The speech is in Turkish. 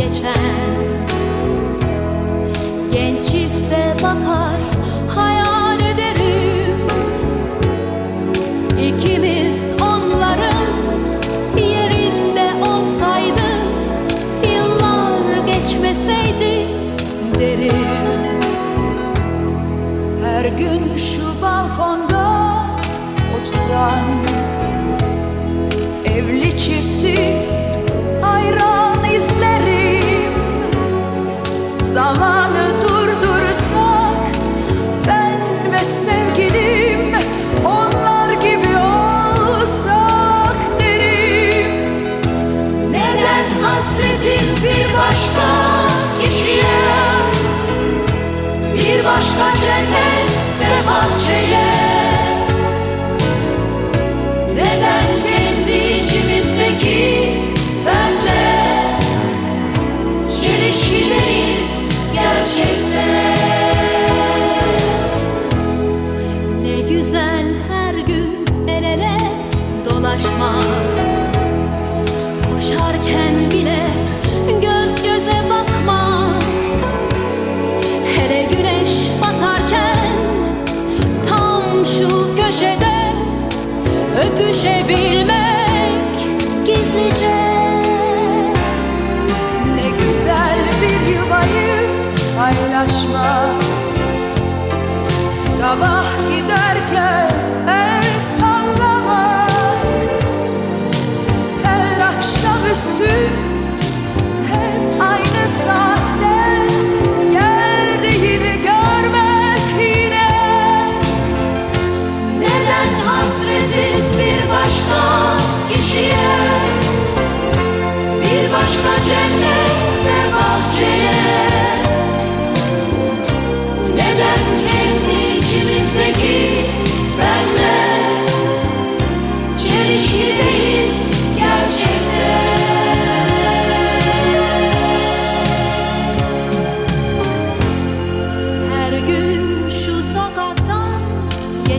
geçen Genç çifte bakar hayal ederim. İkimiz onların yerinde olsaydık Yıllar geçmeseydi derim. Her gün şu balkonda oturan Evli çifti Başka cennet ve bahçeye. Neden kendi içimizdeki benle Çelişkideyiz gerçekte? Ne güzel her gün el ele dolaşmak. Koşarken bile paylaşmak Sabah giderken el sallamak Her akşamüstü hep aynı saatte Geldiğini görmek yine. Neden hasretiz bir başka kişiye? Bir başka cennet